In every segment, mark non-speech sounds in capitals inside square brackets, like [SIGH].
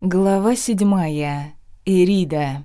Глава седьмая. Ирида.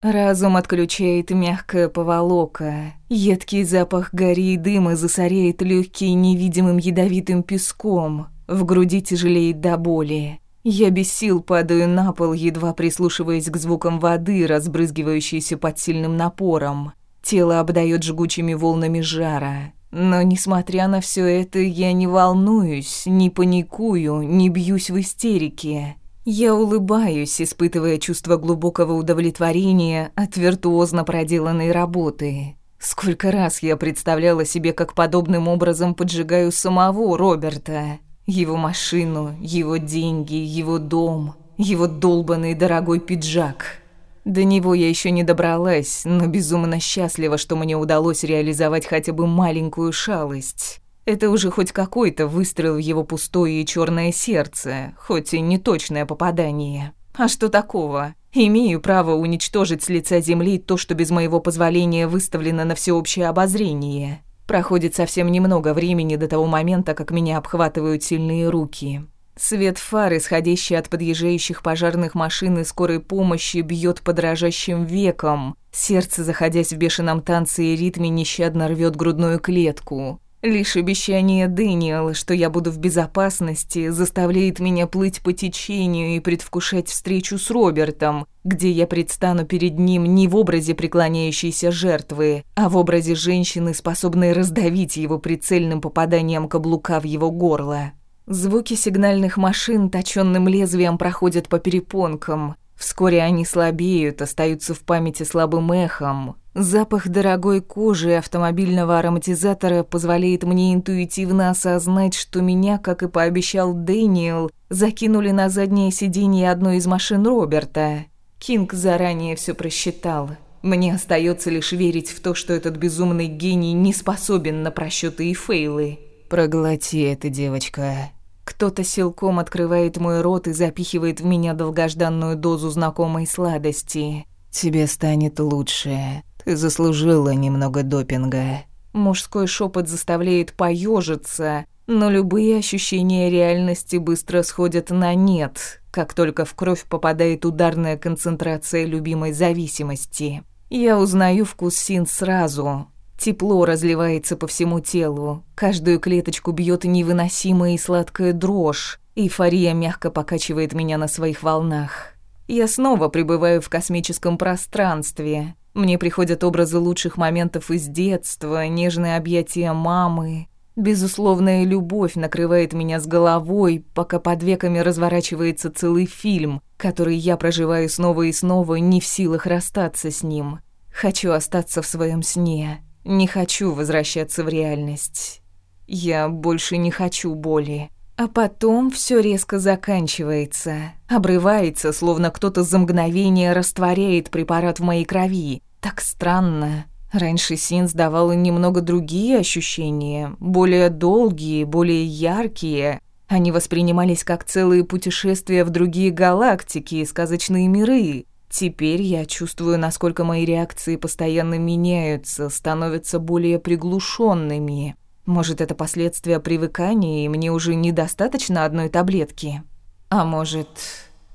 Разум отключает мягкое поволока. Едкий запах гори и дыма засоряет легкие невидимым ядовитым песком. В груди тяжелеет до боли. Я без сил падаю на пол, едва прислушиваясь к звукам воды, разбрызгивающейся под сильным напором. Тело обдает жгучими волнами жара. Но, несмотря на все это, я не волнуюсь, не паникую, не бьюсь в истерике. Я улыбаюсь, испытывая чувство глубокого удовлетворения от виртуозно проделанной работы. Сколько раз я представляла себе, как подобным образом поджигаю самого Роберта. Его машину, его деньги, его дом, его долбанный дорогой пиджак. До него я еще не добралась, но безумно счастлива, что мне удалось реализовать хотя бы маленькую шалость. Это уже хоть какой-то выстрел в его пустое и черное сердце, хоть и неточное попадание. А что такого? Имею право уничтожить с лица земли то, что без моего позволения выставлено на всеобщее обозрение. Проходит совсем немного времени до того момента, как меня обхватывают сильные руки. Свет фар, исходящий от подъезжающих пожарных машин и скорой помощи, бьет по дрожащим векам. Сердце, заходясь в бешеном танце и ритме, нещадно рвет грудную клетку. Лишь обещание Дэниела, что я буду в безопасности, заставляет меня плыть по течению и предвкушать встречу с Робертом, где я предстану перед ним не в образе преклоняющейся жертвы, а в образе женщины, способной раздавить его прицельным попаданием каблука в его горло. Звуки сигнальных машин точенным лезвием проходят по перепонкам, Вскоре они слабеют, остаются в памяти слабым эхом. Запах дорогой кожи и автомобильного ароматизатора позволяет мне интуитивно осознать, что меня, как и пообещал Дэниел, закинули на заднее сиденье одной из машин Роберта. Кинг заранее все просчитал. Мне остается лишь верить в то, что этот безумный гений не способен на просчеты и фейлы. «Проглоти это, девочка», кто-то силком открывает мой рот и запихивает в меня долгожданную дозу знакомой сладости. «Тебе станет лучше. Ты заслужила немного допинга». Мужской шепот заставляет поежиться, но любые ощущения реальности быстро сходят на нет, как только в кровь попадает ударная концентрация любимой зависимости. Я узнаю вкус син сразу, Тепло разливается по всему телу. Каждую клеточку бьет невыносимая и сладкая дрожь. Эйфория мягко покачивает меня на своих волнах. Я снова пребываю в космическом пространстве. Мне приходят образы лучших моментов из детства, нежные объятия мамы. Безусловная любовь накрывает меня с головой, пока под веками разворачивается целый фильм, который я проживаю снова и снова, не в силах расстаться с ним. Хочу остаться в своем сне. Не хочу возвращаться в реальность. Я больше не хочу боли. А потом все резко заканчивается, обрывается, словно кто-то за мгновение растворяет препарат в моей крови. Так странно. Раньше Синс давала немного другие ощущения, более долгие, более яркие. Они воспринимались как целые путешествия в другие галактики и сказочные миры. Теперь я чувствую, насколько мои реакции постоянно меняются, становятся более приглушенными. Может, это последствия привыкания, и мне уже недостаточно одной таблетки? А может,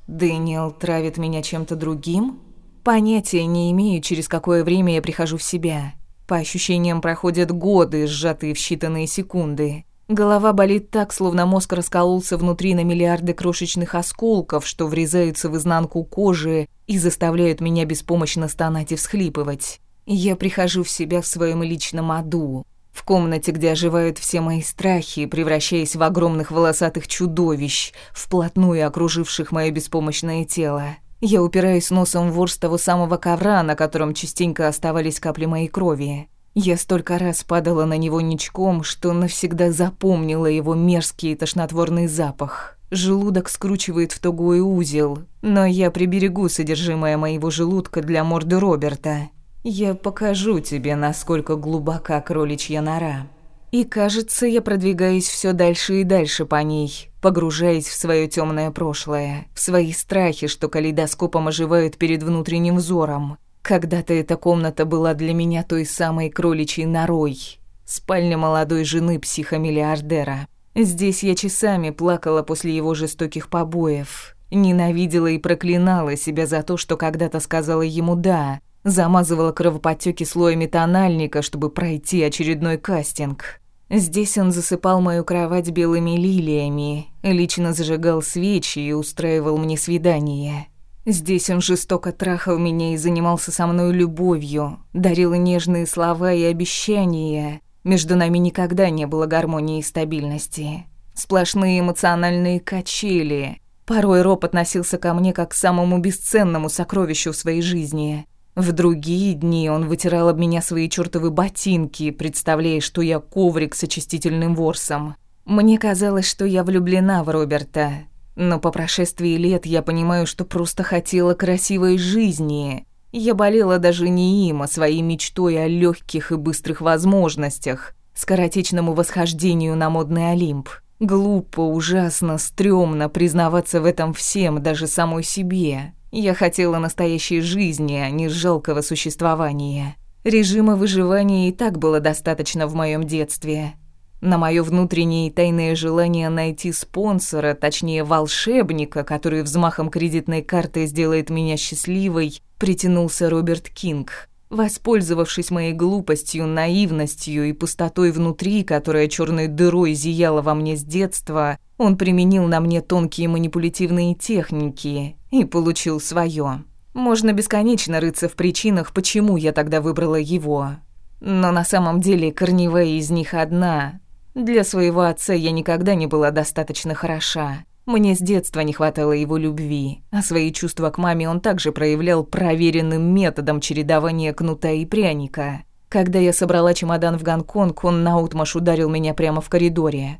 Дэниел травит меня чем-то другим? Понятия не имею, через какое время я прихожу в себя. По ощущениям, проходят годы, сжатые в считанные секунды. Голова болит так, словно мозг раскололся внутри на миллиарды крошечных осколков, что врезаются в изнанку кожи и заставляют меня беспомощно стонать и всхлипывать. Я прихожу в себя в своем личном аду, в комнате, где оживают все мои страхи, превращаясь в огромных волосатых чудовищ, вплотную окруживших мое беспомощное тело. Я упираюсь носом в ворс того самого ковра, на котором частенько оставались капли моей крови. Я столько раз падала на него ничком, что навсегда запомнила его мерзкий и тошнотворный запах. Желудок скручивает в тугой узел, но я приберегу содержимое моего желудка для морды Роберта. Я покажу тебе, насколько глубока кроличья нора. И кажется, я продвигаюсь все дальше и дальше по ней, погружаясь в свое темное прошлое, в свои страхи, что калейдоскопом оживают перед внутренним взором, когда-то эта комната была для меня той самой кроличьей норой, спальня молодой жены психомиллиардера. Здесь я часами плакала после его жестоких побоев, ненавидела и проклинала себя за то, что когда-то сказала ему «да», замазывала кровоподтёки слоями тональника, чтобы пройти очередной кастинг. Здесь он засыпал мою кровать белыми лилиями, лично зажигал свечи и устраивал мне свидание. Здесь он жестоко трахал меня и занимался со мной любовью, дарил нежные слова и обещания. Между нами никогда не было гармонии и стабильности. Сплошные эмоциональные качели. Порой Роб относился ко мне как к самому бесценному сокровищу в своей жизни. В другие дни он вытирал об меня свои чертовы ботинки, представляя, что я коврик с очистительным ворсом. Мне казалось, что я влюблена в Роберта, но по прошествии лет я понимаю, что просто хотела красивой жизни. Я болела даже не им, а своей мечтой о легких и быстрых возможностях, скоротечному восхождению на модный Олимп. Глупо, ужасно, стрёмно признаваться в этом всем, даже самой себе. Я хотела настоящей жизни, а не жалкого существования. Режима выживания и так было достаточно в моем детстве. На мое внутреннее тайное желание найти спонсора, точнее волшебника, который взмахом кредитной карты сделает меня счастливой, притянулся Роберт Кинг. Воспользовавшись моей глупостью, наивностью и пустотой внутри, которая черной дырой зияла во мне с детства, он применил на мне тонкие манипулятивные техники и получил свое. Можно бесконечно рыться в причинах, почему я тогда выбрала его. Но на самом деле корневая из них одна для своего отца я никогда не была достаточно хороша. Мне с детства не хватало его любви, а свои чувства к маме он также проявлял проверенным методом чередования кнута и пряника. Когда я собрала чемодан в Гонконг, он наутмаш ударил меня прямо в коридоре.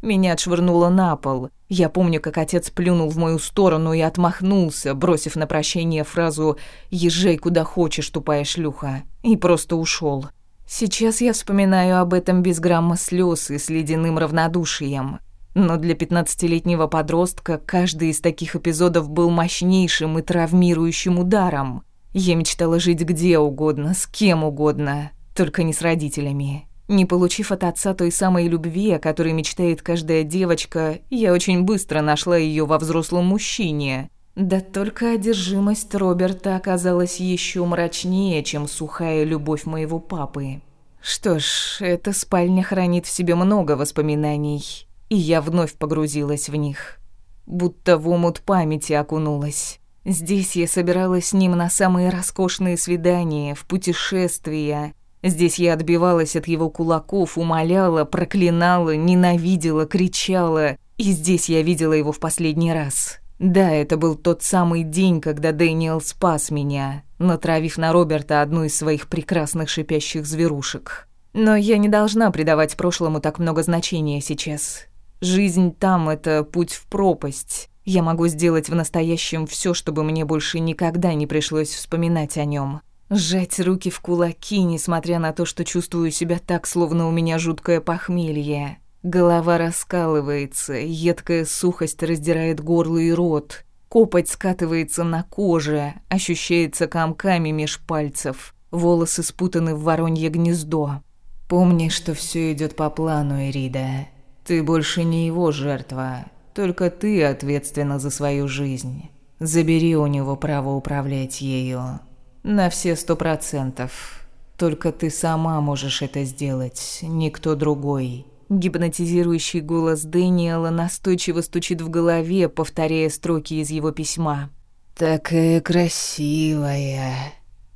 Меня отшвырнуло на пол. Я помню, как отец плюнул в мою сторону и отмахнулся, бросив на прощение фразу «Езжай куда хочешь, тупая шлюха», и просто ушел. Сейчас я вспоминаю об этом без грамма слез и с ледяным равнодушием. Но для пятнадцатилетнего подростка каждый из таких эпизодов был мощнейшим и травмирующим ударом. Я мечтала жить где угодно, с кем угодно, только не с родителями. Не получив от отца той самой любви, о которой мечтает каждая девочка, я очень быстро нашла ее во взрослом мужчине, да только одержимость Роберта оказалась еще мрачнее, чем сухая любовь моего папы. Что ж, эта спальня хранит в себе много воспоминаний, и я вновь погрузилась в них. Будто в омут памяти окунулась. Здесь я собиралась с ним на самые роскошные свидания, в путешествия. Здесь я отбивалась от его кулаков, умоляла, проклинала, ненавидела, кричала. И здесь я видела его в последний раз. Да, это был тот самый день, когда Дэниел спас меня, натравив на Роберта одну из своих прекрасных шипящих зверушек. Но я не должна придавать прошлому так много значения сейчас. Жизнь там — это путь в пропасть. Я могу сделать в настоящем все, чтобы мне больше никогда не пришлось вспоминать о нем. Сжать руки в кулаки, несмотря на то, что чувствую себя так, словно у меня жуткое похмелье. Голова раскалывается, едкая сухость раздирает горло и рот. Копоть скатывается на коже, ощущается комками меж пальцев. Волосы спутаны в воронье гнездо. Помни, что все идет по плану, Эрида. Ты больше не его жертва. Только ты ответственна за свою жизнь. Забери у него право управлять ею. На все сто процентов. Только ты сама можешь это сделать, никто другой. Гипнотизирующий голос Дэниела настойчиво стучит в голове, повторяя строки из его письма. «Такая красивая».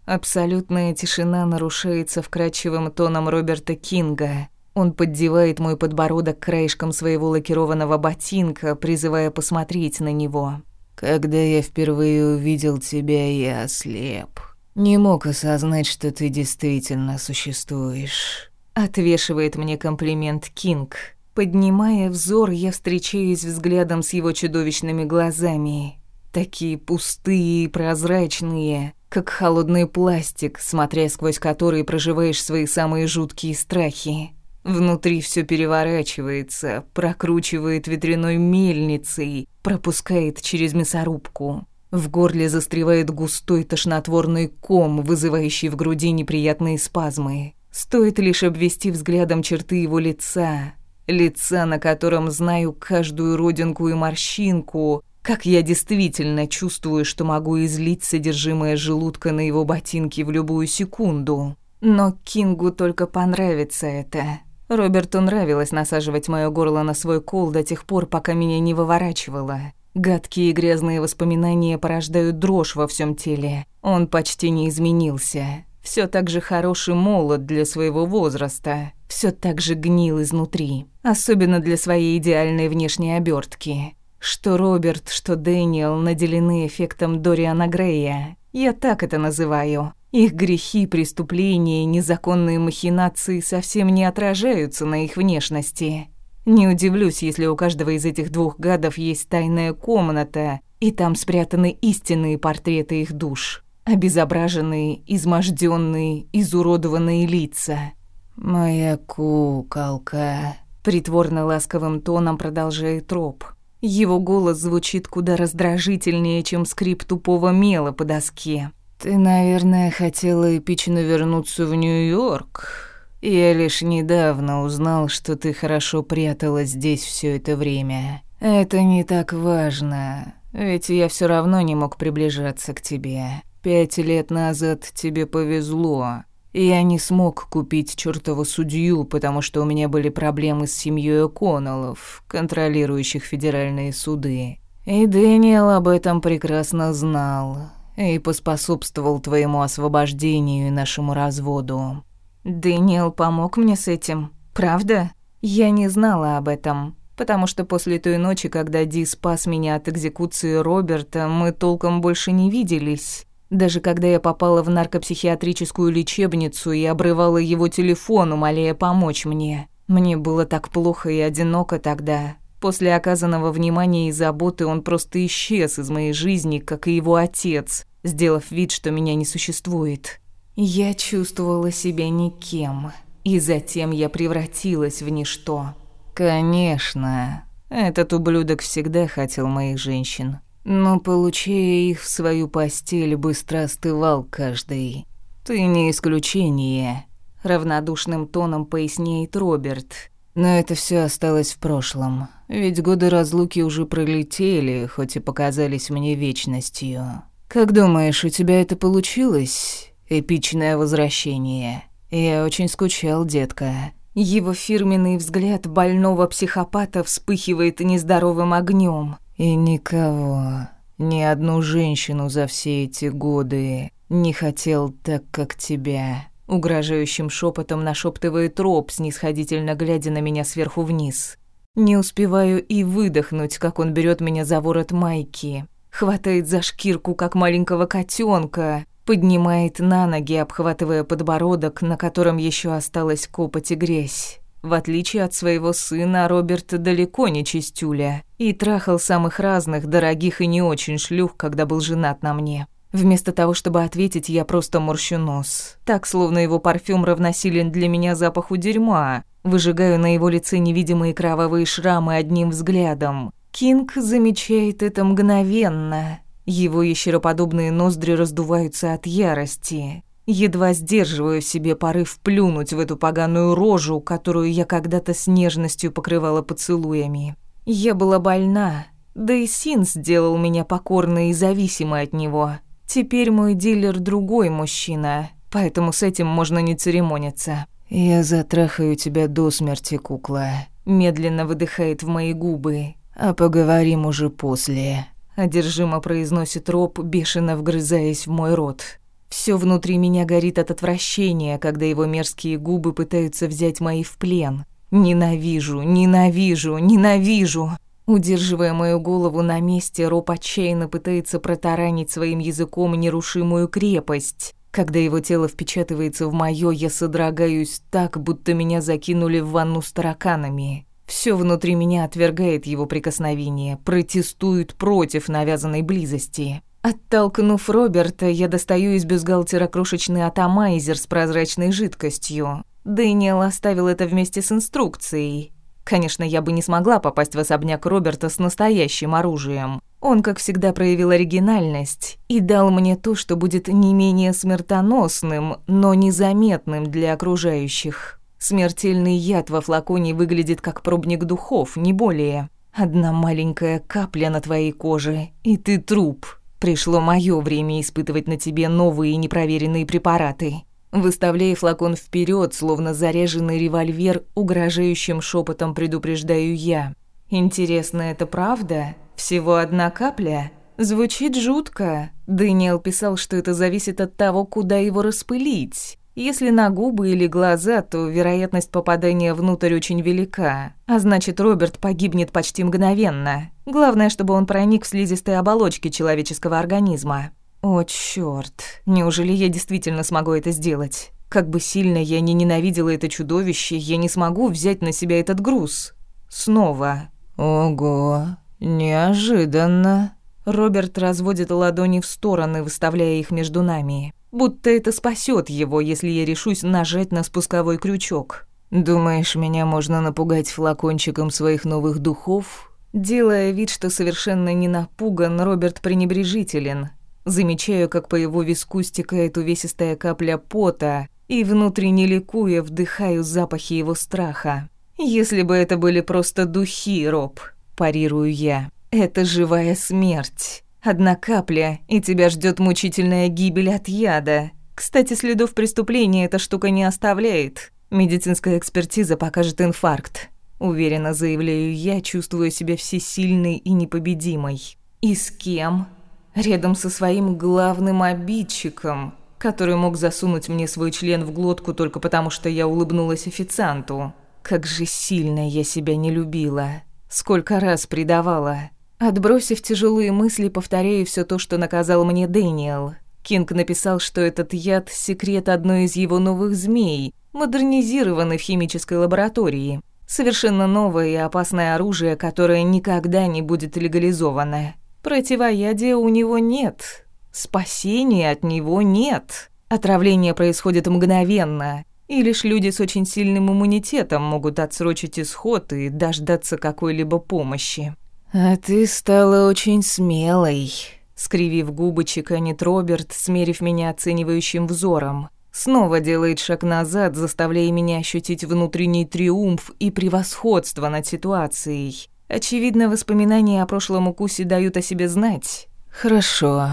Абсолютная тишина нарушается вкрадчивым тоном Роберта Кинга. Он поддевает мой подбородок краешком своего лакированного ботинка, призывая посмотреть на него. «Когда я впервые увидел тебя, я ослеп. Не мог осознать, что ты действительно существуешь». Отвешивает мне комплимент Кинг, поднимая взор, я встречаюсь взглядом с его чудовищными глазами. Такие пустые и прозрачные, как холодный пластик, смотря сквозь который проживаешь свои самые жуткие страхи. Внутри все переворачивается, прокручивает ветряной мельницей, пропускает через мясорубку. В горле застревает густой тошнотворный ком, вызывающий в груди неприятные спазмы. Стоит лишь обвести взглядом черты его лица, лица, на котором знаю каждую родинку и морщинку, как я действительно чувствую, что могу излить содержимое желудка на его ботинки в любую секунду. Но Кингу только понравится это. Роберту нравилось насаживать мое горло на свой кол до тех пор, пока меня не выворачивало. Гадкие и грязные воспоминания порождают дрожь во всем теле. Он почти не изменился все так же хороший молод для своего возраста, все так же гнил изнутри, особенно для своей идеальной внешней обертки. Что Роберт, что Дэниел наделены эффектом Дориана Грея. Я так это называю. Их грехи, преступления, незаконные махинации совсем не отражаются на их внешности. Не удивлюсь, если у каждого из этих двух гадов есть тайная комната, и там спрятаны истинные портреты их душ обезображенные, изможденные, изуродованные лица. «Моя куколка», — притворно ласковым тоном продолжает Роб. Его голос звучит куда раздражительнее, чем скрип тупого мела по доске. «Ты, наверное, хотела эпично вернуться в Нью-Йорк. Я лишь недавно узнал, что ты хорошо пряталась здесь все это время. Это не так важно, ведь я все равно не мог приближаться к тебе. Пять лет назад тебе повезло. Я не смог купить чертову судью, потому что у меня были проблемы с семьей Коннеллов, контролирующих федеральные суды. И Дэниел об этом прекрасно знал и поспособствовал твоему освобождению и нашему разводу. Дэниел помог мне с этим, правда? Я не знала об этом, потому что после той ночи, когда Ди спас меня от экзекуции Роберта, мы толком больше не виделись. Даже когда я попала в наркопсихиатрическую лечебницу и обрывала его телефон, умоляя помочь мне. Мне было так плохо и одиноко тогда. После оказанного внимания и заботы он просто исчез из моей жизни, как и его отец, сделав вид, что меня не существует. Я чувствовала себя никем, и затем я превратилась в ничто. Конечно, этот ублюдок всегда хотел моих женщин. Ну, Но, получая их в свою постель, быстро остывал каждый. «Ты не исключение», — равнодушным тоном поясняет Роберт. Но это все осталось в прошлом. Ведь годы разлуки уже пролетели, хоть и показались мне вечностью. Как думаешь, у тебя это получилось? Эпичное возвращение. Я очень скучал, детка. Его фирменный взгляд больного психопата вспыхивает нездоровым огнем. И никого, ни одну женщину за все эти годы не хотел так, как тебя. Угрожающим шепотом нашептывает Роб, снисходительно глядя на меня сверху вниз. Не успеваю и выдохнуть, как он берет меня за ворот майки, хватает за шкирку, как маленького котенка, поднимает на ноги, обхватывая подбородок, на котором еще осталась копоть и грязь. В отличие от своего сына, Роберт далеко не чистюля и трахал самых разных, дорогих и не очень шлюх, когда был женат на мне. Вместо того, чтобы ответить, я просто морщу нос. Так, словно его парфюм равносилен для меня запаху дерьма. Выжигаю на его лице невидимые кровавые шрамы одним взглядом. Кинг замечает это мгновенно. Его ящероподобные ноздри раздуваются от ярости. Едва сдерживаю себе порыв плюнуть в эту поганую рожу, которую я когда-то с нежностью покрывала поцелуями. Я была больна, да и Син сделал меня покорной и зависимой от него. Теперь мой дилер другой мужчина, поэтому с этим можно не церемониться. «Я затрахаю тебя до смерти, кукла», — медленно выдыхает в мои губы. «А поговорим уже после», — одержимо произносит Роб, бешено вгрызаясь в мой рот. Все внутри меня горит от отвращения, когда его мерзкие губы пытаются взять мои в плен. Ненавижу, ненавижу, ненавижу. Удерживая мою голову на месте, Роб отчаянно пытается протаранить своим языком нерушимую крепость. Когда его тело впечатывается в моё, я содрогаюсь так, будто меня закинули в ванну с тараканами. Все внутри меня отвергает его прикосновение, протестует против навязанной близости. Оттолкнув Роберта, я достаю из бюстгальтера крошечный атомайзер с прозрачной жидкостью. Дэниел оставил это вместе с инструкцией. Конечно, я бы не смогла попасть в особняк Роберта с настоящим оружием. Он, как всегда, проявил оригинальность и дал мне то, что будет не менее смертоносным, но незаметным для окружающих. Смертельный яд во флаконе выглядит как пробник духов, не более. Одна маленькая капля на твоей коже, и ты труп. Пришло мое время испытывать на тебе новые непроверенные препараты. Выставляя флакон вперед, словно заряженный револьвер, угрожающим шепотом предупреждаю я. Интересно, это правда? Всего одна капля? Звучит жутко. Дэниел писал, что это зависит от того, куда его распылить. Если на губы или глаза, то вероятность попадания внутрь очень велика, а значит, Роберт погибнет почти мгновенно. Главное, чтобы он проник в слизистые оболочки человеческого организма. О, чёрт. Неужели я действительно смогу это сделать? Как бы сильно я ни ненавидела это чудовище, я не смогу взять на себя этот груз. Снова. Ого, неожиданно. Роберт разводит ладони в стороны, выставляя их между нами. Будто это спасет его, если я решусь нажать на спусковой крючок. «Думаешь, меня можно напугать флакончиком своих новых духов?» Делая вид, что совершенно не напуган, Роберт пренебрежителен. Замечаю, как по его виску стекает увесистая капля пота, и внутренне ликуя вдыхаю запахи его страха. «Если бы это были просто духи, Роб», – парирую я. «Это живая смерть. Одна капля, и тебя ждет мучительная гибель от яда. Кстати, следов преступления эта штука не оставляет. Медицинская экспертиза покажет инфаркт. Уверенно заявляю я, чувствую себя всесильной и непобедимой. И с кем? Рядом со своим главным обидчиком, который мог засунуть мне свой член в глотку только потому, что я улыбнулась официанту. Как же сильно я себя не любила. Сколько раз предавала. Отбросив тяжелые мысли, повторяю все то, что наказал мне Дэниел. Кинг написал, что этот яд – секрет одной из его новых змей, модернизированный в химической лаборатории совершенно новое и опасное оружие, которое никогда не будет легализованное. Противоядия у него нет, спасения от него нет. Отравление происходит мгновенно, и лишь люди с очень сильным иммунитетом могут отсрочить исход и дождаться какой-либо помощи. «А ты стала очень смелой», — скривив губы, чеканит Роберт, смерив меня оценивающим взором снова делает шаг назад, заставляя меня ощутить внутренний триумф и превосходство над ситуацией. Очевидно, воспоминания о прошлом укусе дают о себе знать. «Хорошо,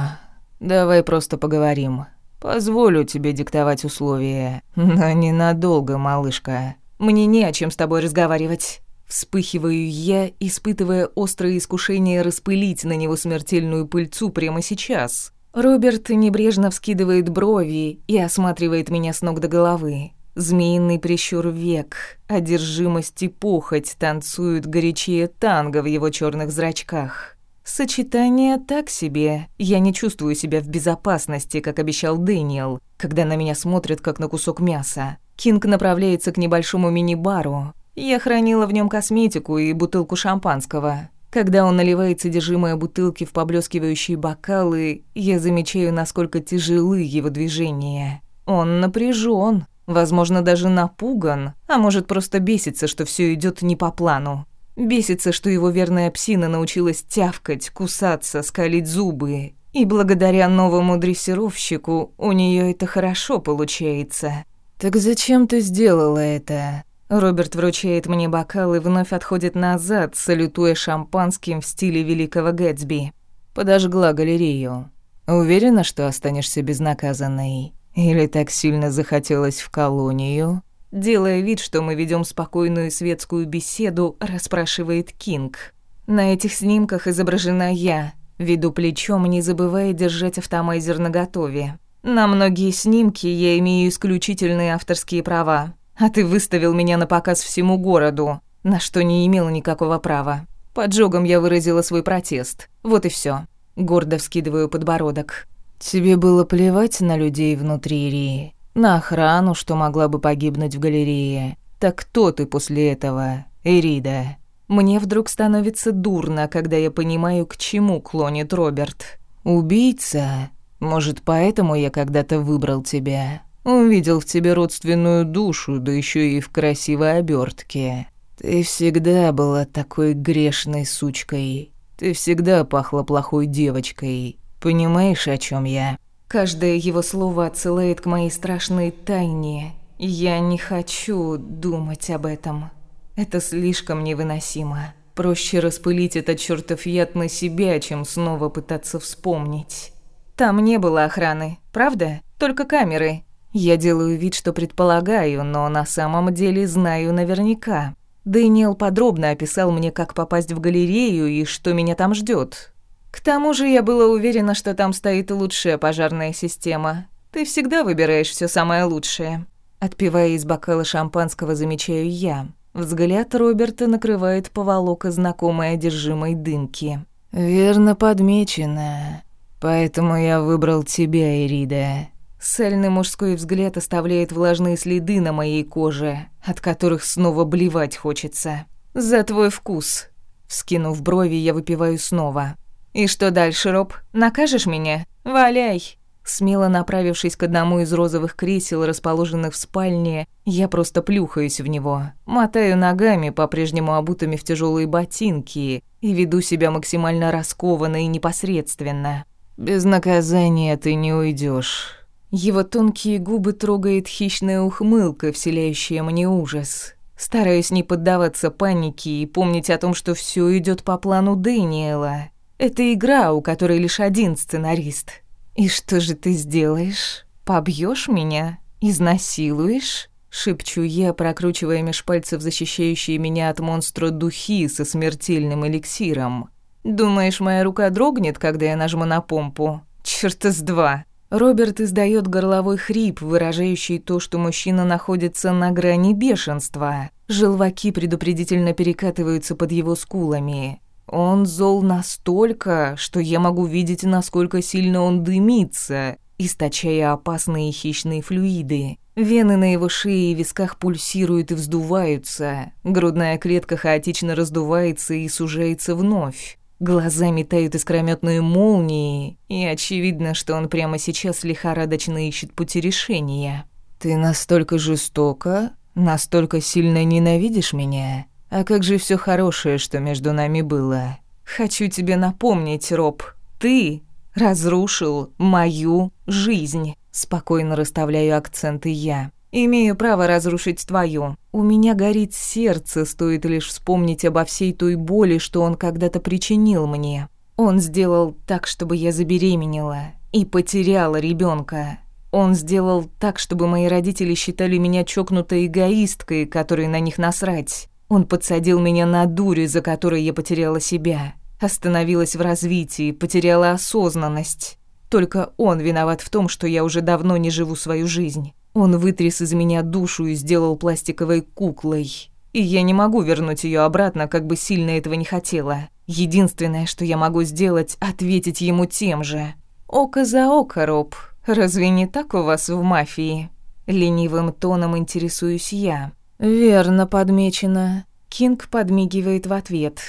давай просто поговорим. Позволю тебе диктовать условия, [LAUGHS] но ненадолго, малышка. Мне не о чем с тобой разговаривать». Вспыхиваю я, испытывая острое искушение распылить на него смертельную пыльцу прямо сейчас. Роберт небрежно вскидывает брови и осматривает меня с ног до головы. Змеиный прищур век, одержимость и похоть танцуют горячее танго в его черных зрачках. Сочетание так себе. Я не чувствую себя в безопасности, как обещал Дэниел, когда на меня смотрят, как на кусок мяса. Кинг направляется к небольшому мини-бару. Я хранила в нем косметику и бутылку шампанского. Когда он наливает содержимое бутылки в поблескивающие бокалы, я замечаю, насколько тяжелы его движения. Он напряжен, возможно, даже напуган, а может просто бесится, что все идет не по плану. Бесится, что его верная псина научилась тявкать, кусаться, скалить зубы. И благодаря новому дрессировщику у нее это хорошо получается. «Так зачем ты сделала это?» Роберт вручает мне бокал и вновь отходит назад, салютуя шампанским в стиле великого Гэтсби. Подожгла галерею. Уверена, что останешься безнаказанной? Или так сильно захотелось в колонию? Делая вид, что мы ведем спокойную светскую беседу, расспрашивает Кинг. На этих снимках изображена я, веду плечом, не забывая держать автомайзер наготове. На многие снимки я имею исключительные авторские права а ты выставил меня на показ всему городу, на что не имела никакого права. Поджогом я выразила свой протест. Вот и все. Гордо вскидываю подбородок. Тебе было плевать на людей внутри Рии, на охрану, что могла бы погибнуть в галерее. Так кто ты после этого, Эрида? Мне вдруг становится дурно, когда я понимаю, к чему клонит Роберт. Убийца? Может, поэтому я когда-то выбрал тебя? Увидел в тебе родственную душу, да еще и в красивой обертке. Ты всегда была такой грешной сучкой. Ты всегда пахла плохой девочкой. Понимаешь, о чем я? Каждое его слово отсылает к моей страшной тайне. Я не хочу думать об этом. Это слишком невыносимо. Проще распылить этот чертов яд на себя, чем снова пытаться вспомнить. Там не было охраны, правда? Только камеры. Я делаю вид, что предполагаю, но на самом деле знаю наверняка. Дэниел подробно описал мне, как попасть в галерею и что меня там ждет. К тому же я была уверена, что там стоит лучшая пожарная система. Ты всегда выбираешь все самое лучшее. Отпивая из бокала шампанского, замечаю я. Взгляд Роберта накрывает поволока знакомой одержимой дымки. «Верно подмечено. Поэтому я выбрал тебя, Ирида». Сальный мужской взгляд оставляет влажные следы на моей коже, от которых снова блевать хочется. «За твой вкус!» Вскинув брови, я выпиваю снова. «И что дальше, Роб? Накажешь меня? Валяй!» Смело направившись к одному из розовых кресел, расположенных в спальне, я просто плюхаюсь в него. Мотаю ногами, по-прежнему обутыми в тяжелые ботинки, и веду себя максимально раскованно и непосредственно. «Без наказания ты не уйдешь. Его тонкие губы трогает хищная ухмылка, вселяющая мне ужас. Стараюсь не поддаваться панике и помнить о том, что все идет по плану Дэниела. Это игра, у которой лишь один сценарист. И что же ты сделаешь? Побьешь меня? Изнасилуешь? Шепчу я, прокручивая меж пальцев защищающие меня от монстра духи со смертельным эликсиром. «Думаешь, моя рука дрогнет, когда я нажму на помпу? Чёрта с два!» Роберт издает горловой хрип, выражающий то, что мужчина находится на грани бешенства. Желваки предупредительно перекатываются под его скулами. Он зол настолько, что я могу видеть, насколько сильно он дымится, источая опасные хищные флюиды. Вены на его шее и висках пульсируют и вздуваются. Грудная клетка хаотично раздувается и сужается вновь глазами тают искрометные молнии, и очевидно, что он прямо сейчас лихорадочно ищет пути решения. «Ты настолько жестоко, настолько сильно ненавидишь меня? А как же все хорошее, что между нами было? Хочу тебе напомнить, Роб, ты разрушил мою жизнь», — спокойно расставляю акценты я. Имею право разрушить твою. У меня горит сердце, стоит лишь вспомнить обо всей той боли, что он когда-то причинил мне. Он сделал так, чтобы я забеременела и потеряла ребенка. Он сделал так, чтобы мои родители считали меня чокнутой эгоисткой, которой на них насрать. Он подсадил меня на дури, за которой я потеряла себя. Остановилась в развитии, потеряла осознанность. Только он виноват в том, что я уже давно не живу свою жизнь. Он вытряс из меня душу и сделал пластиковой куклой. И я не могу вернуть ее обратно, как бы сильно этого не хотела. Единственное, что я могу сделать, ответить ему тем же. «Око за око, Роб. Разве не так у вас в мафии?» Ленивым тоном интересуюсь я. «Верно подмечено». Кинг подмигивает в ответ.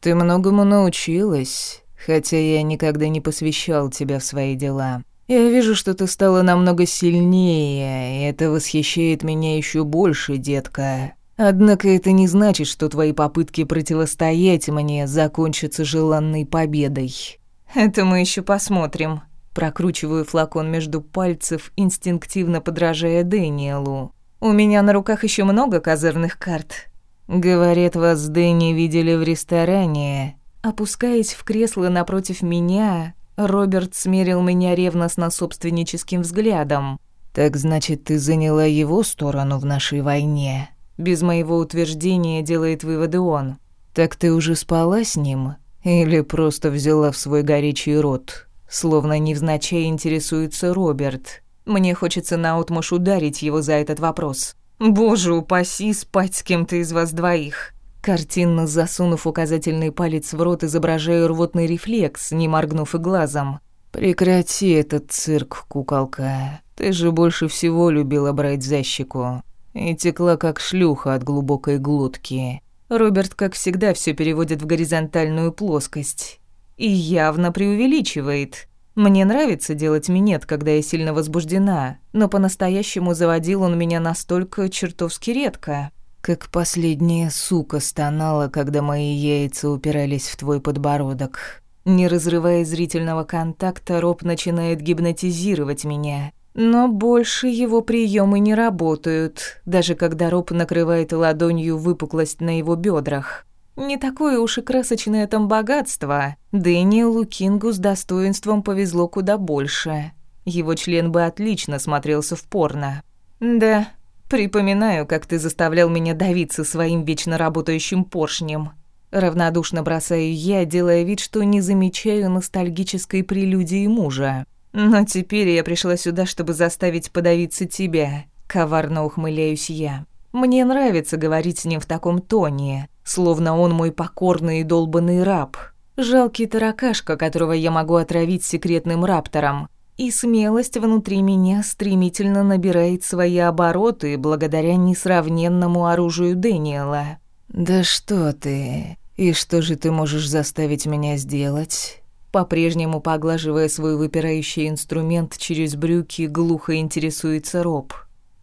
«Ты многому научилась, хотя я никогда не посвящал тебя в свои дела. Я вижу, что ты стала намного сильнее, и это восхищает меня еще больше, детка. Однако это не значит, что твои попытки противостоять мне закончатся желанной победой. Это мы еще посмотрим. Прокручиваю флакон между пальцев, инстинктивно подражая Дэниелу. У меня на руках еще много козырных карт. Говорят, вас с Дэнни видели в ресторане. Опускаясь в кресло напротив меня, Роберт смерил меня ревностно собственническим взглядом. «Так значит, ты заняла его сторону в нашей войне?» Без моего утверждения делает выводы он. «Так ты уже спала с ним? Или просто взяла в свой горячий рот?» Словно невзначай интересуется Роберт. Мне хочется наотмашь ударить его за этот вопрос. «Боже упаси спать с кем-то из вас двоих!» Картинно засунув указательный палец в рот, изображая рвотный рефлекс, не моргнув и глазом. «Прекрати этот цирк, куколка. Ты же больше всего любила брать за щеку. И текла как шлюха от глубокой глотки». Роберт, как всегда, все переводит в горизонтальную плоскость. И явно преувеличивает. Мне нравится делать минет, когда я сильно возбуждена, но по-настоящему заводил он меня настолько чертовски редко как последняя сука стонала, когда мои яйца упирались в твой подбородок. Не разрывая зрительного контакта, Роб начинает гипнотизировать меня. Но больше его приемы не работают, даже когда Роб накрывает ладонью выпуклость на его бедрах. Не такое уж и красочное там богатство. Дэниелу Кингу с достоинством повезло куда больше. Его член бы отлично смотрелся в порно. Да, Припоминаю, как ты заставлял меня давиться своим вечно работающим поршнем. Равнодушно бросаю я, делая вид, что не замечаю ностальгической прелюдии мужа. Но теперь я пришла сюда, чтобы заставить подавиться тебя. Коварно ухмыляюсь я. Мне нравится говорить с ним в таком тоне, словно он мой покорный и долбанный раб. Жалкий таракашка, которого я могу отравить секретным раптором и смелость внутри меня стремительно набирает свои обороты благодаря несравненному оружию Дэниела. «Да что ты? И что же ты можешь заставить меня сделать?» По-прежнему, поглаживая свой выпирающий инструмент через брюки, глухо интересуется Роб.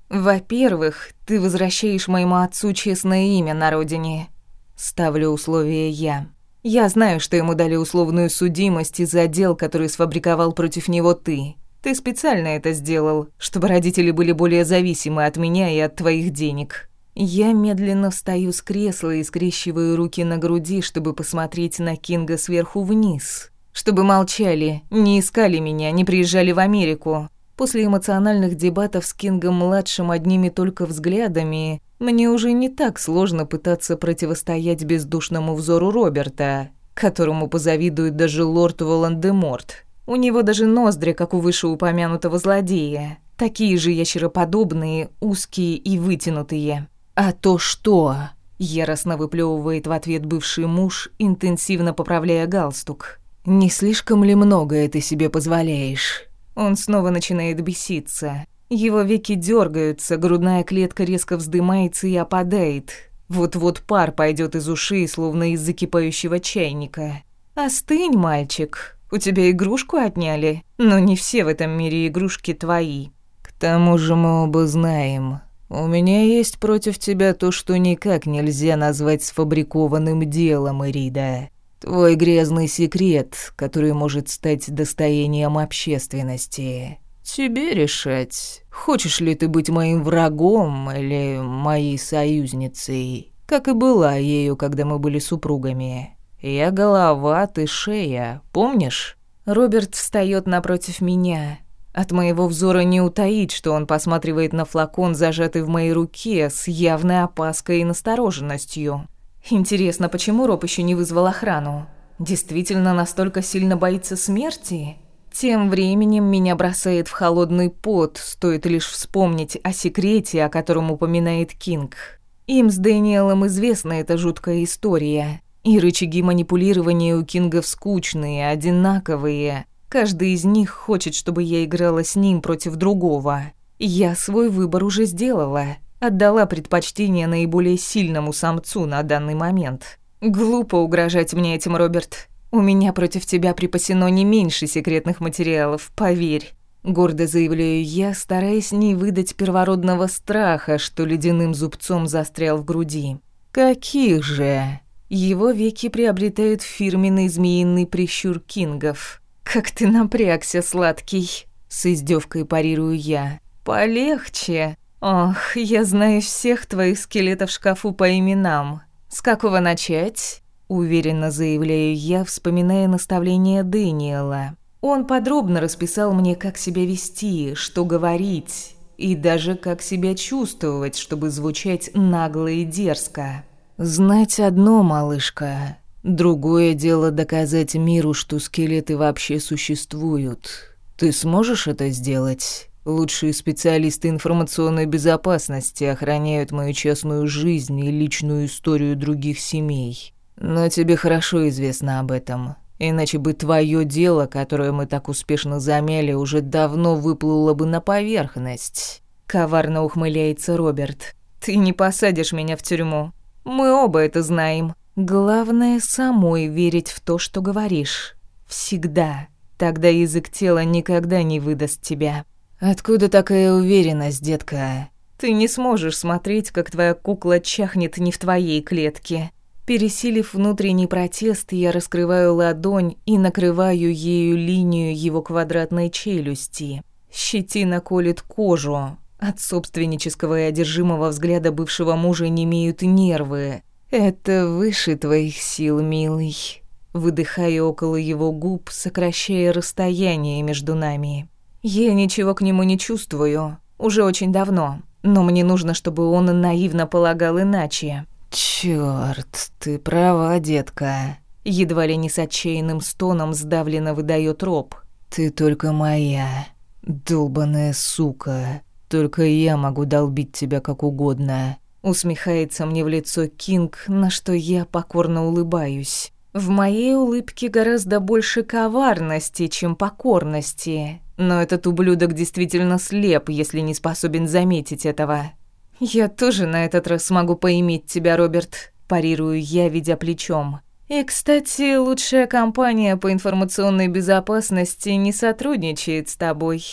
«Во-первых, ты возвращаешь моему отцу честное имя на родине». Ставлю условие я. Я знаю, что ему дали условную судимость из-за дел, которые сфабриковал против него ты. Ты специально это сделал, чтобы родители были более зависимы от меня и от твоих денег. Я медленно встаю с кресла и скрещиваю руки на груди, чтобы посмотреть на Кинга сверху вниз. Чтобы молчали, не искали меня, не приезжали в Америку. После эмоциональных дебатов с Кингом-младшим одними только взглядами мне уже не так сложно пытаться противостоять бездушному взору Роберта, которому позавидует даже лорд Волан-де-Морт. У него даже ноздри, как у вышеупомянутого злодея, такие же ящероподобные, узкие и вытянутые. «А то что?» – яростно выплевывает в ответ бывший муж, интенсивно поправляя галстук. «Не слишком ли много ты себе позволяешь?» Он снова начинает беситься. Его веки дергаются, грудная клетка резко вздымается и опадает. Вот-вот пар пойдет из ушей, словно из закипающего чайника. «Остынь, мальчик. У тебя игрушку отняли, но не все в этом мире игрушки твои». «К тому же мы оба знаем. У меня есть против тебя то, что никак нельзя назвать сфабрикованным делом, Ирида. Твой грязный секрет, который может стать достоянием общественности». Тебе решать, хочешь ли ты быть моим врагом или моей союзницей, как и была ею, когда мы были супругами. Я голова, ты шея, помнишь? Роберт встает напротив меня. От моего взора не утаить, что он посматривает на флакон, зажатый в моей руке, с явной опаской и настороженностью. Интересно, почему Роб еще не вызвал охрану? Действительно настолько сильно боится смерти? Тем временем меня бросает в холодный пот, стоит лишь вспомнить о секрете, о котором упоминает Кинг. Им с Дэниелом известна эта жуткая история. И рычаги манипулирования у Кингов скучные, одинаковые. Каждый из них хочет, чтобы я играла с ним против другого. Я свой выбор уже сделала. Отдала предпочтение наиболее сильному самцу на данный момент. Глупо угрожать мне этим, Роберт. У меня против тебя припасено не меньше секретных материалов, поверь. Гордо заявляю я, стараясь не выдать первородного страха, что ледяным зубцом застрял в груди. Каких же? Его веки приобретают фирменный змеиный прищур кингов. Как ты напрягся, сладкий. С издевкой парирую я. Полегче. Ох, я знаю всех твоих скелетов в шкафу по именам. С какого начать? — уверенно заявляю я, вспоминая наставление Дэниела. Он подробно расписал мне, как себя вести, что говорить и даже как себя чувствовать, чтобы звучать нагло и дерзко. «Знать одно, малышка. Другое дело доказать миру, что скелеты вообще существуют. Ты сможешь это сделать?» Лучшие специалисты информационной безопасности охраняют мою частную жизнь и личную историю других семей. Но тебе хорошо известно об этом. Иначе бы твое дело, которое мы так успешно замели, уже давно выплыло бы на поверхность. Коварно ухмыляется Роберт. Ты не посадишь меня в тюрьму. Мы оба это знаем. Главное самой верить в то, что говоришь. Всегда. Тогда язык тела никогда не выдаст тебя. Откуда такая уверенность, детка? Ты не сможешь смотреть, как твоя кукла чахнет не в твоей клетке. Пересилив внутренний протест, я раскрываю ладонь и накрываю ею линию его квадратной челюсти. Щетина колет кожу. От собственнического и одержимого взгляда бывшего мужа не имеют нервы. «Это выше твоих сил, милый», — выдыхаю около его губ, сокращая расстояние между нами. «Я ничего к нему не чувствую. Уже очень давно. Но мне нужно, чтобы он наивно полагал иначе». Черт, ты права, детка!» Едва ли не с отчаянным стоном сдавленно выдает Роб. «Ты только моя, долбаная сука. Только я могу долбить тебя как угодно». Усмехается мне в лицо Кинг, на что я покорно улыбаюсь. В моей улыбке гораздо больше коварности, чем покорности. Но этот ублюдок действительно слеп, если не способен заметить этого. «Я тоже на этот раз смогу поиметь тебя, Роберт», – парирую я, видя плечом. И, кстати, лучшая компания по информационной безопасности не сотрудничает с тобой.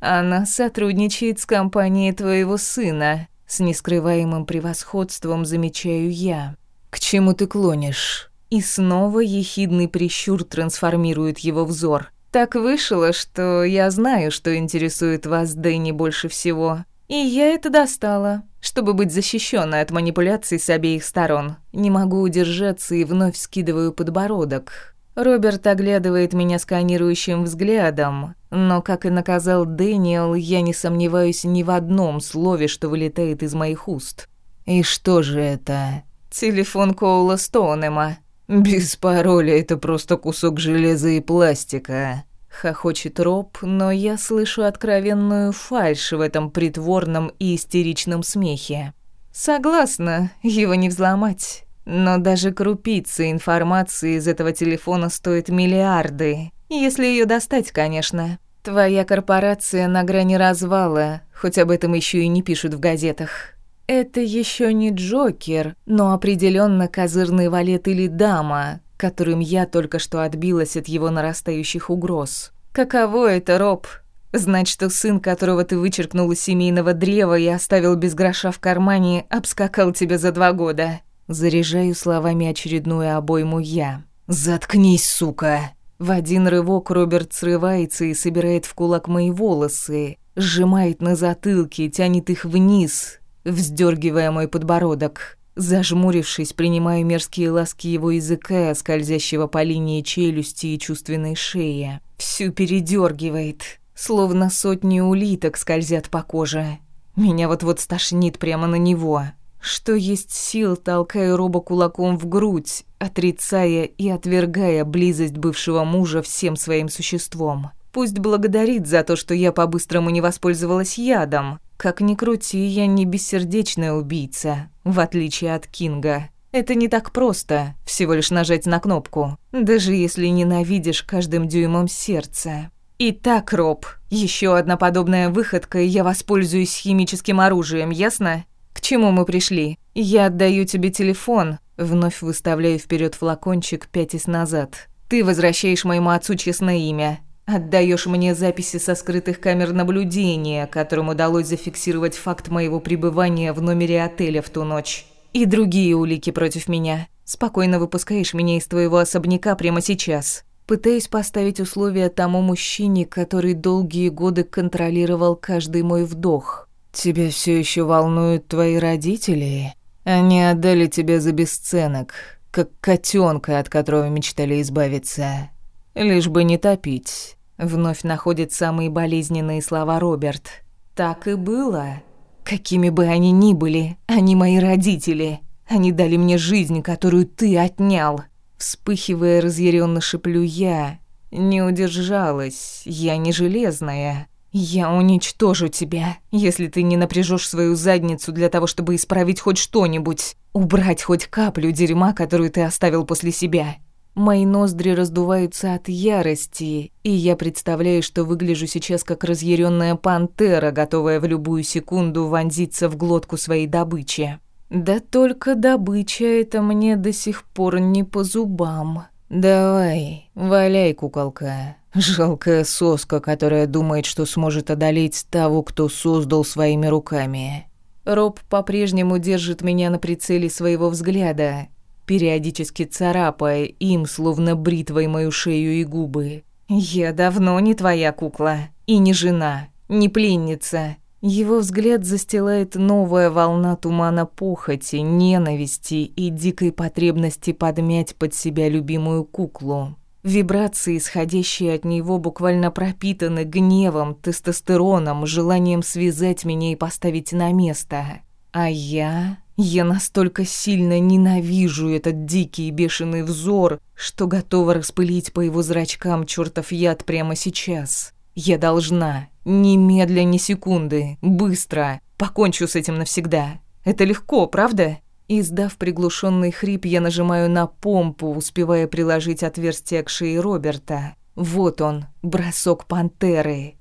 Она сотрудничает с компанией твоего сына. С нескрываемым превосходством замечаю я. К чему ты клонишь? И снова ехидный прищур трансформирует его взор. Так вышло, что я знаю, что интересует вас Дэнни больше всего. И я это достала, чтобы быть защищенной от манипуляций с обеих сторон. Не могу удержаться и вновь скидываю подбородок. Роберт оглядывает меня сканирующим взглядом, но, как и наказал Дэниел, я не сомневаюсь ни в одном слове, что вылетает из моих уст. «И что же это?» «Телефон Коула Стоунема». «Без пароля это просто кусок железа и пластика», Хохочет Роб, но я слышу откровенную фальшь в этом притворном и истеричном смехе. Согласна, его не взломать. Но даже крупицы информации из этого телефона стоят миллиарды, если ее достать, конечно. Твоя корпорация на грани развала, хоть об этом еще и не пишут в газетах. Это еще не Джокер, но определенно козырный валет или дама, которым я только что отбилась от его нарастающих угроз. «Каково это, Роб? Знать, что сын, которого ты вычеркнул из семейного древа и оставил без гроша в кармане, обскакал тебя за два года». Заряжаю словами очередную обойму я. «Заткнись, сука!» В один рывок Роберт срывается и собирает в кулак мои волосы, сжимает на затылке, тянет их вниз, вздергивая мой подбородок. Зажмурившись, принимаю мерзкие ласки его языка, скользящего по линии челюсти и чувственной шеи. Всю передергивает, словно сотни улиток скользят по коже. Меня вот-вот стошнит прямо на него. Что есть сил, толкаю Роба кулаком в грудь, отрицая и отвергая близость бывшего мужа всем своим существом. Пусть благодарит за то, что я по-быстрому не воспользовалась ядом, как ни крути, я не бессердечная убийца, в отличие от Кинга. Это не так просто, всего лишь нажать на кнопку, даже если ненавидишь каждым дюймом сердца. Итак, Роб, еще одна подобная выходка, и я воспользуюсь химическим оружием, ясно? К чему мы пришли? Я отдаю тебе телефон, вновь выставляю вперед флакончик, пятясь назад. Ты возвращаешь моему отцу честное имя. Отдаешь мне записи со скрытых камер наблюдения, которым удалось зафиксировать факт моего пребывания в номере отеля в ту ночь. И другие улики против меня. Спокойно выпускаешь меня из твоего особняка прямо сейчас. Пытаюсь поставить условия тому мужчине, который долгие годы контролировал каждый мой вдох. Тебя все еще волнуют твои родители? Они отдали тебя за бесценок, как котенка, от которого мечтали избавиться лишь бы не топить. Вновь находит самые болезненные слова Роберт. «Так и было. Какими бы они ни были, они мои родители. Они дали мне жизнь, которую ты отнял». Вспыхивая, разъяренно шеплю я. «Не удержалась. Я не железная. Я уничтожу тебя, если ты не напряжешь свою задницу для того, чтобы исправить хоть что-нибудь. Убрать хоть каплю дерьма, которую ты оставил после себя. Мои ноздри раздуваются от ярости, и я представляю, что выгляжу сейчас как разъяренная пантера, готовая в любую секунду вонзиться в глотку своей добычи. Да только добыча это мне до сих пор не по зубам. Давай, валяй, куколка. Жалкая соска, которая думает, что сможет одолеть того, кто создал своими руками. Роб по-прежнему держит меня на прицеле своего взгляда, периодически царапая им, словно бритвой, мою шею и губы. «Я давно не твоя кукла. И не жена, не пленница». Его взгляд застилает новая волна тумана похоти, ненависти и дикой потребности подмять под себя любимую куклу. Вибрации, исходящие от него, буквально пропитаны гневом, тестостероном, желанием связать меня и поставить на место. А я... Я настолько сильно ненавижу этот дикий и бешеный взор, что готова распылить по его зрачкам чертов яд прямо сейчас. Я должна, немедля, ни секунды, быстро, покончу с этим навсегда. Это легко, правда? Издав приглушенный хрип, я нажимаю на помпу, успевая приложить отверстие к шее Роберта. Вот он, бросок пантеры.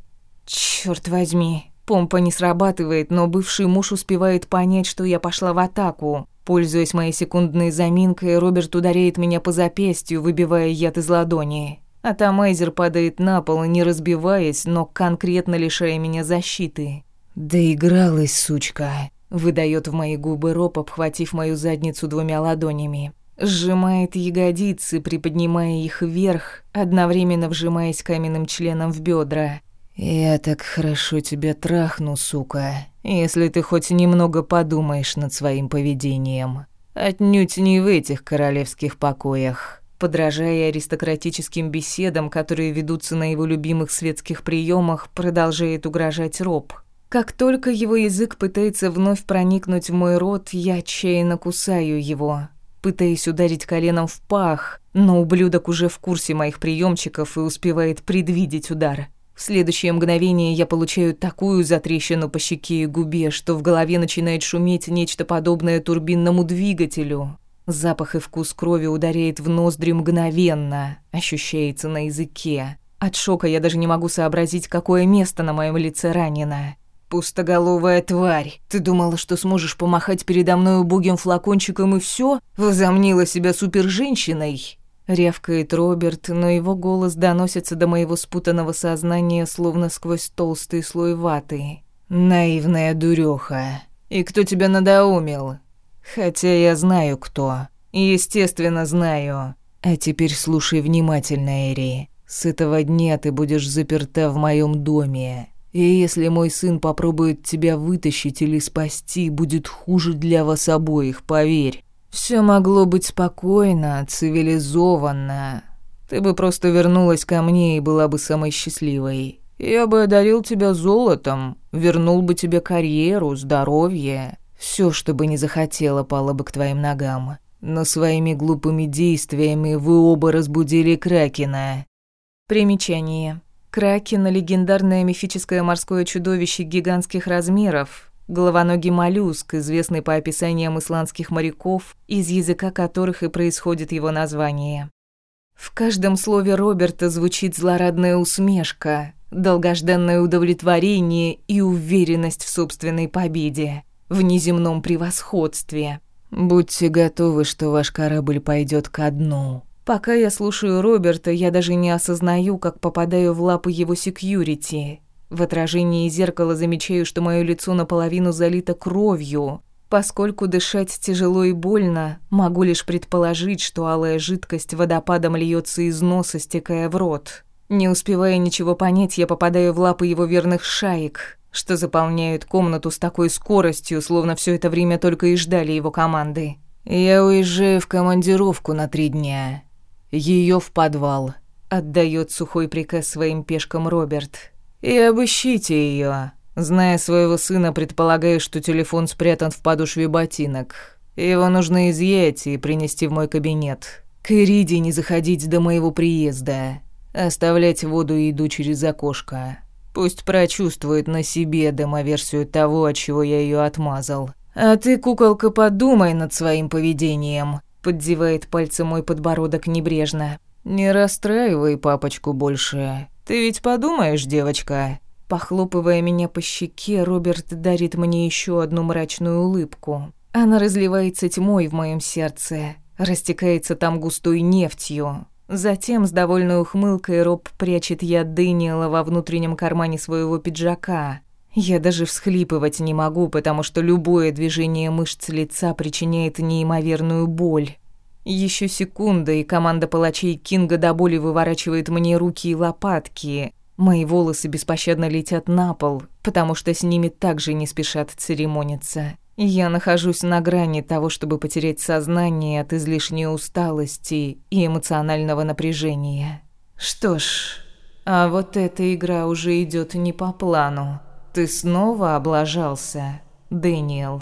Черт возьми, Помпа не срабатывает, но бывший муж успевает понять, что я пошла в атаку. Пользуясь моей секундной заминкой, Роберт ударяет меня по запястью, выбивая яд из ладони. Атомайзер падает на пол, не разбиваясь, но конкретно лишая меня защиты. «Доигралась, сучка!» — выдает в мои губы Роб, обхватив мою задницу двумя ладонями. Сжимает ягодицы, приподнимая их вверх, одновременно вжимаясь каменным членом в бедра. «Я так хорошо тебя трахну, сука, если ты хоть немного подумаешь над своим поведением. Отнюдь не в этих королевских покоях». Подражая аристократическим беседам, которые ведутся на его любимых светских приемах, продолжает угрожать Роб. Как только его язык пытается вновь проникнуть в мой рот, я отчаянно кусаю его, пытаясь ударить коленом в пах, но ублюдок уже в курсе моих приемчиков и успевает предвидеть удар. В следующее мгновение я получаю такую затрещину по щеке и губе, что в голове начинает шуметь нечто подобное турбинному двигателю. Запах и вкус крови ударяет в ноздри мгновенно, ощущается на языке. От шока я даже не могу сообразить, какое место на моем лице ранено. «Пустоголовая тварь! Ты думала, что сможешь помахать передо мной убогим флакончиком и все? Возомнила себя суперженщиной? Рявкает Роберт, но его голос доносится до моего спутанного сознания, словно сквозь толстый слой ваты. «Наивная дурёха. И кто тебя надоумил? Хотя я знаю, кто. Естественно, знаю. А теперь слушай внимательно, Эри. С этого дня ты будешь заперта в моем доме. И если мой сын попробует тебя вытащить или спасти, будет хуже для вас обоих, поверь. Все могло быть спокойно, цивилизованно. Ты бы просто вернулась ко мне и была бы самой счастливой. Я бы одарил тебя золотом, вернул бы тебе карьеру, здоровье. Все, что бы не захотела, пало бы к твоим ногам. Но своими глупыми действиями вы оба разбудили Кракена. Примечание. Кракен – легендарное мифическое морское чудовище гигантских размеров, Головоногий моллюск, известный по описаниям исландских моряков, из языка которых и происходит его название. В каждом слове Роберта звучит злорадная усмешка, долгожданное удовлетворение и уверенность в собственной победе, в неземном превосходстве. «Будьте готовы, что ваш корабль пойдет ко дну». Пока я слушаю Роберта, я даже не осознаю, как попадаю в лапы его секьюрити, в отражении зеркала замечаю, что мое лицо наполовину залито кровью. Поскольку дышать тяжело и больно, могу лишь предположить, что алая жидкость водопадом льется из носа, стекая в рот. Не успевая ничего понять, я попадаю в лапы его верных шаек, что заполняют комнату с такой скоростью, словно все это время только и ждали его команды. «Я уезжаю в командировку на три дня. Ее в подвал», — отдает сухой приказ своим пешкам Роберт. «И обыщите ее. Зная своего сына, предполагаю, что телефон спрятан в подушве ботинок. Его нужно изъять и принести в мой кабинет. К Ириде не заходить до моего приезда. Оставлять воду и еду через окошко. Пусть прочувствует на себе демоверсию того, от чего я ее отмазал. А ты, куколка, подумай над своим поведением», — поддевает пальцем мой подбородок небрежно. «Не расстраивай папочку больше. «Ты ведь подумаешь, девочка!» Похлопывая меня по щеке, Роберт дарит мне еще одну мрачную улыбку. Она разливается тьмой в моем сердце, растекается там густой нефтью. Затем с довольной ухмылкой Роб прячет яд Дэниела во внутреннем кармане своего пиджака. Я даже всхлипывать не могу, потому что любое движение мышц лица причиняет неимоверную боль. Еще секунда, и команда палачей Кинга до боли выворачивает мне руки и лопатки. Мои волосы беспощадно летят на пол, потому что с ними также не спешат церемониться. Я нахожусь на грани того, чтобы потерять сознание от излишней усталости и эмоционального напряжения. Что ж, а вот эта игра уже идет не по плану. Ты снова облажался, Дэниел.